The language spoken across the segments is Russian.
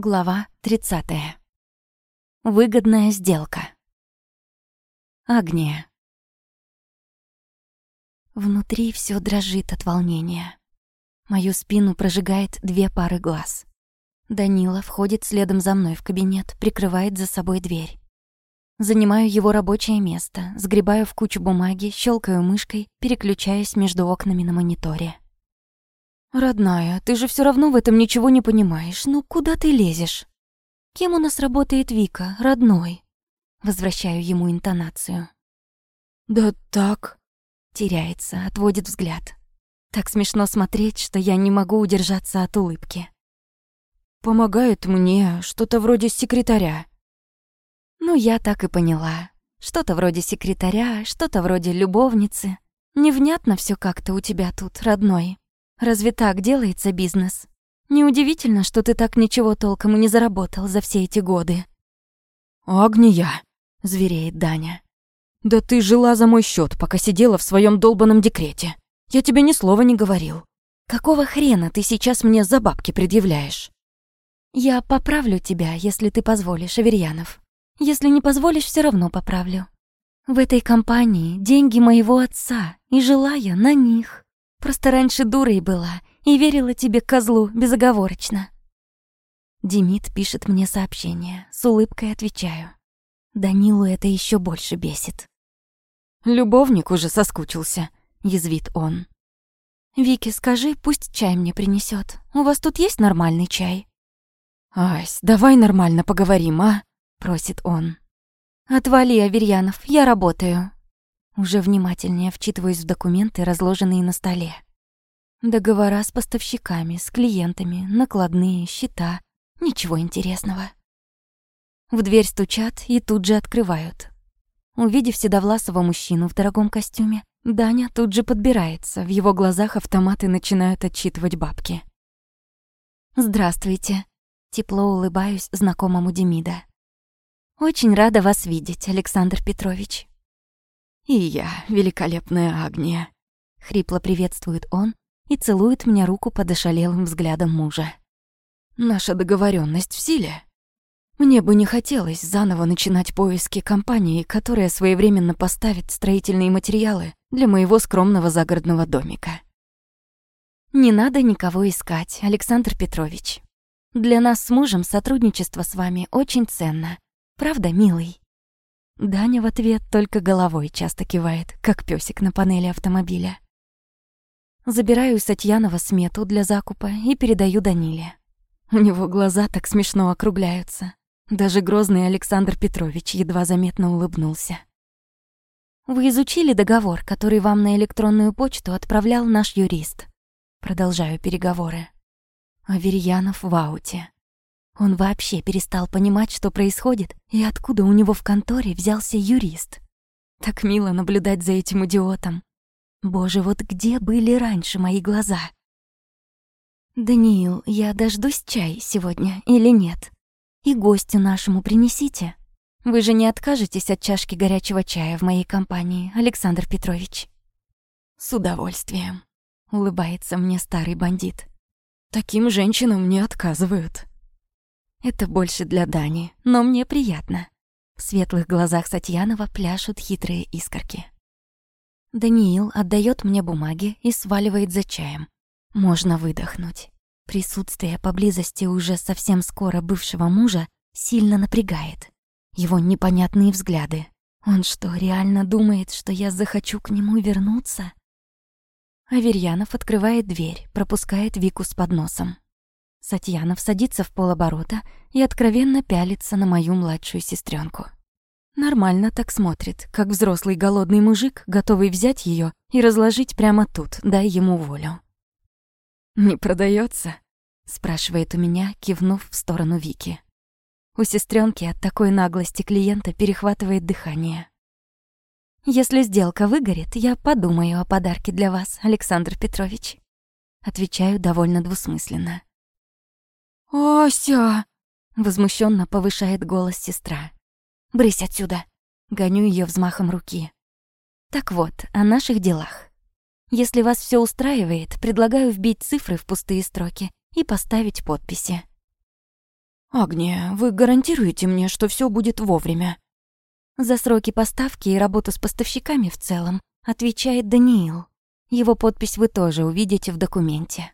Глава 30. Выгодная сделка. Агния. Внутри все дрожит от волнения. Мою спину прожигает две пары глаз. Данила входит следом за мной в кабинет, прикрывает за собой дверь. Занимаю его рабочее место, сгребаю в кучу бумаги, щелкаю мышкой, переключаясь между окнами на мониторе. «Родная, ты же все равно в этом ничего не понимаешь. Ну куда ты лезешь?» «Кем у нас работает Вика, родной?» Возвращаю ему интонацию. «Да так...» Теряется, отводит взгляд. Так смешно смотреть, что я не могу удержаться от улыбки. «Помогает мне что-то вроде секретаря». Ну, я так и поняла. Что-то вроде секретаря, что-то вроде любовницы. Невнятно все как-то у тебя тут, родной. Разве так делается бизнес? Неудивительно, что ты так ничего толком и не заработал за все эти годы. «Агния!» — звереет Даня. «Да ты жила за мой счет, пока сидела в своем долбанном декрете. Я тебе ни слова не говорил. Какого хрена ты сейчас мне за бабки предъявляешь?» «Я поправлю тебя, если ты позволишь, Аверьянов. Если не позволишь, все равно поправлю. В этой компании деньги моего отца, и жила я на них. Просто раньше дурой была и верила тебе, козлу, безоговорочно. Демид пишет мне сообщение, с улыбкой отвечаю. Данилу это еще больше бесит. «Любовник уже соскучился», — язвит он. «Вике, скажи, пусть чай мне принесет. У вас тут есть нормальный чай?» «Ась, давай нормально поговорим, а?» — просит он. «Отвали, Аверьянов, я работаю». Уже внимательнее вчитываюсь в документы, разложенные на столе. Договора с поставщиками, с клиентами, накладные, счета. Ничего интересного. В дверь стучат и тут же открывают. Увидев седовласого мужчину в дорогом костюме, Даня тут же подбирается, в его глазах автоматы начинают отчитывать бабки. «Здравствуйте», — тепло улыбаюсь знакомому Демида. «Очень рада вас видеть, Александр Петрович». «И я, великолепная Агния», — хрипло приветствует он и целует мне руку под ошалелым взглядом мужа. «Наша договоренность в силе. Мне бы не хотелось заново начинать поиски компании, которая своевременно поставит строительные материалы для моего скромного загородного домика». «Не надо никого искать, Александр Петрович. Для нас с мужем сотрудничество с вами очень ценно. Правда, милый?» Даня в ответ только головой часто кивает, как песик на панели автомобиля. Забираю у Сатьянова смету для закупа и передаю Даниле. У него глаза так смешно округляются. Даже грозный Александр Петрович едва заметно улыбнулся. «Вы изучили договор, который вам на электронную почту отправлял наш юрист?» Продолжаю переговоры. Аверьянов в ауте. Он вообще перестал понимать, что происходит, и откуда у него в конторе взялся юрист. Так мило наблюдать за этим идиотом. Боже, вот где были раньше мои глаза? «Даниил, я дождусь чай сегодня или нет? И гостю нашему принесите. Вы же не откажетесь от чашки горячего чая в моей компании, Александр Петрович?» «С удовольствием», — улыбается мне старый бандит. «Таким женщинам не отказывают». Это больше для Дани, но мне приятно. В светлых глазах Сатьянова пляшут хитрые искорки. Даниил отдает мне бумаги и сваливает за чаем. Можно выдохнуть. Присутствие поблизости уже совсем скоро бывшего мужа сильно напрягает. Его непонятные взгляды. Он что, реально думает, что я захочу к нему вернуться? Аверьянов открывает дверь, пропускает Вику с подносом. Сатьянов садится в полоборота и откровенно пялится на мою младшую сестренку. Нормально так смотрит, как взрослый голодный мужик, готовый взять ее и разложить прямо тут, дай ему волю. «Не продается? спрашивает у меня, кивнув в сторону Вики. У сестренки от такой наглости клиента перехватывает дыхание. «Если сделка выгорит, я подумаю о подарке для вас, Александр Петрович». Отвечаю довольно двусмысленно. «Ася!» — возмущенно повышает голос сестра. «Брысь отсюда!» — гоню ее взмахом руки. Так вот, о наших делах. Если вас все устраивает, предлагаю вбить цифры в пустые строки и поставить подписи. «Агния, вы гарантируете мне, что все будет вовремя?» За сроки поставки и работу с поставщиками в целом отвечает Даниил. Его подпись вы тоже увидите в документе.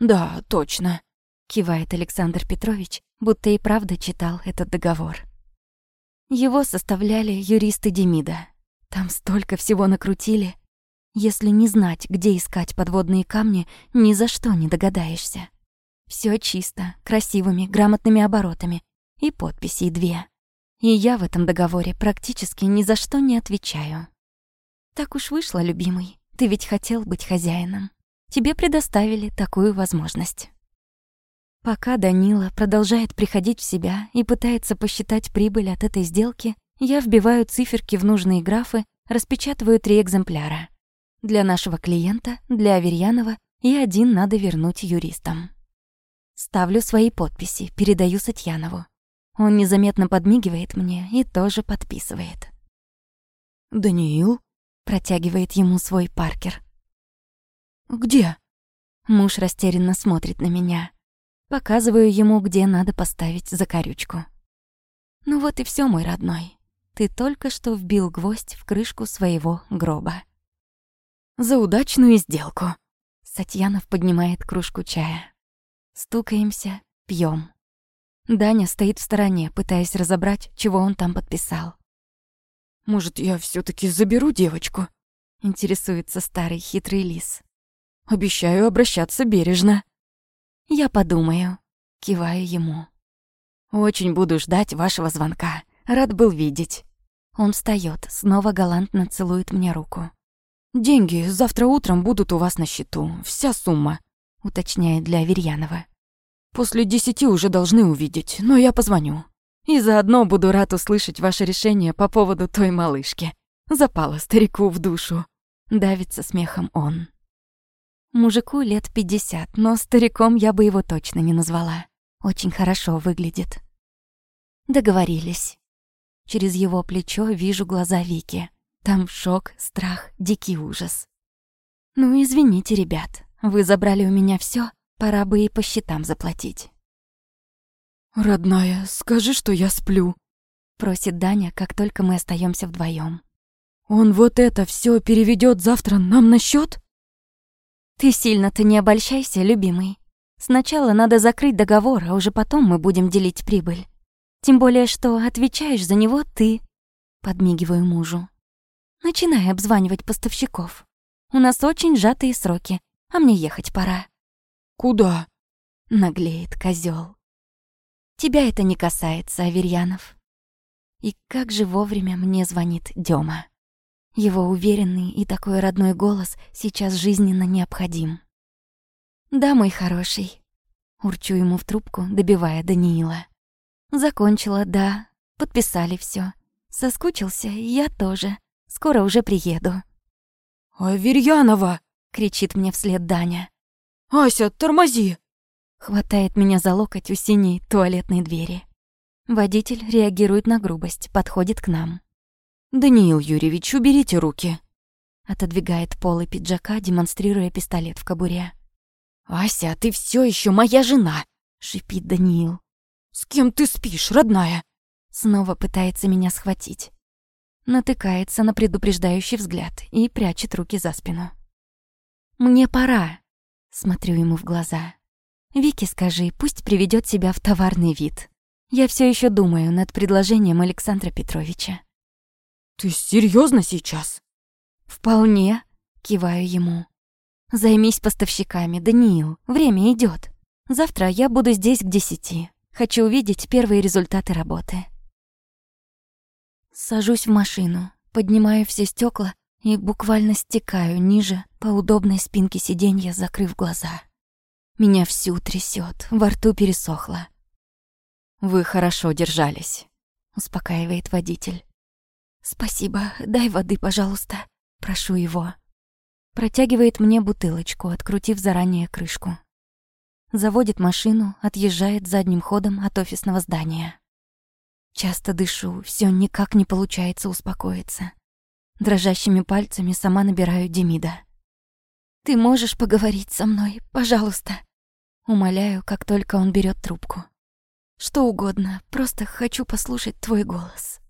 «Да, точно», — кивает Александр Петрович, будто и правда читал этот договор. Его составляли юристы Демида. Там столько всего накрутили. Если не знать, где искать подводные камни, ни за что не догадаешься. Все чисто, красивыми, грамотными оборотами. И подписи две. И я в этом договоре практически ни за что не отвечаю. Так уж вышло, любимый. Ты ведь хотел быть хозяином. Тебе предоставили такую возможность. Пока Данила продолжает приходить в себя и пытается посчитать прибыль от этой сделки, я вбиваю циферки в нужные графы, распечатываю три экземпляра. Для нашего клиента, для Аверьянова и один надо вернуть юристам. Ставлю свои подписи, передаю Сатьянову. Он незаметно подмигивает мне и тоже подписывает. «Даниил?» — протягивает ему свой Паркер. «Где?» Муж растерянно смотрит на меня. Показываю ему, где надо поставить закорючку. Ну вот и все, мой родной. Ты только что вбил гвоздь в крышку своего гроба. За удачную сделку. Сатьянов поднимает кружку чая. Стукаемся, пьем. Даня стоит в стороне, пытаясь разобрать, чего он там подписал. «Может, я все таки заберу девочку?» — интересуется старый хитрый лис. «Обещаю обращаться бережно». «Я подумаю», — киваю ему. «Очень буду ждать вашего звонка. Рад был видеть». Он встаёт, снова галантно целует мне руку. «Деньги завтра утром будут у вас на счету. Вся сумма уточняет для Аверьянова. После десяти уже должны увидеть, но я позвоню. И заодно буду рад услышать ваше решение по поводу той малышки. Запала старику в душу. Давится смехом он. Мужику лет пятьдесят, но стариком я бы его точно не назвала. Очень хорошо выглядит. Договорились. Через его плечо вижу глаза Вики. Там шок, страх, дикий ужас. Ну, извините, ребят, вы забрали у меня все, пора бы и по счетам заплатить. «Родная, скажи, что я сплю», — просит Даня, как только мы остаемся вдвоем. «Он вот это все переведет завтра нам на счет? «Ты сильно-то не обольщайся, любимый. Сначала надо закрыть договор, а уже потом мы будем делить прибыль. Тем более, что отвечаешь за него ты», — подмигиваю мужу. «Начинай обзванивать поставщиков. У нас очень сжатые сроки, а мне ехать пора». «Куда?» — наглеет козел. «Тебя это не касается, Аверьянов». И как же вовремя мне звонит Дёма. Его уверенный и такой родной голос сейчас жизненно необходим. «Да, мой хороший», — урчу ему в трубку, добивая Даниила. «Закончила, да. Подписали все. Соскучился, я тоже. Скоро уже приеду». «Аверьянова!» кричит мне вслед Даня. «Ася, тормози!» Хватает меня за локоть у синей туалетной двери. Водитель реагирует на грубость, подходит к нам. «Даниил Юрьевич, уберите руки!» Отодвигает полы пиджака, демонстрируя пистолет в кобуре. «Ася, ты все еще моя жена!» — шипит Даниил. «С кем ты спишь, родная?» Снова пытается меня схватить. Натыкается на предупреждающий взгляд и прячет руки за спину. «Мне пора», — смотрю ему в глаза. «Вике скажи, пусть приведет себя в товарный вид. Я все еще думаю над предложением Александра Петровича». «Ты серьезно сейчас?» «Вполне», — киваю ему. «Займись поставщиками, Даниил, время идет. Завтра я буду здесь к десяти. Хочу увидеть первые результаты работы». Сажусь в машину, поднимаю все стекла и буквально стекаю ниже по удобной спинке сиденья, закрыв глаза. Меня всю трясет, во рту пересохло. «Вы хорошо держались», — успокаивает водитель. «Спасибо, дай воды, пожалуйста», — прошу его. Протягивает мне бутылочку, открутив заранее крышку. Заводит машину, отъезжает задним ходом от офисного здания. Часто дышу, все никак не получается успокоиться. Дрожащими пальцами сама набираю Демида. «Ты можешь поговорить со мной, пожалуйста?» Умоляю, как только он берет трубку. Что угодно, просто хочу послушать твой голос.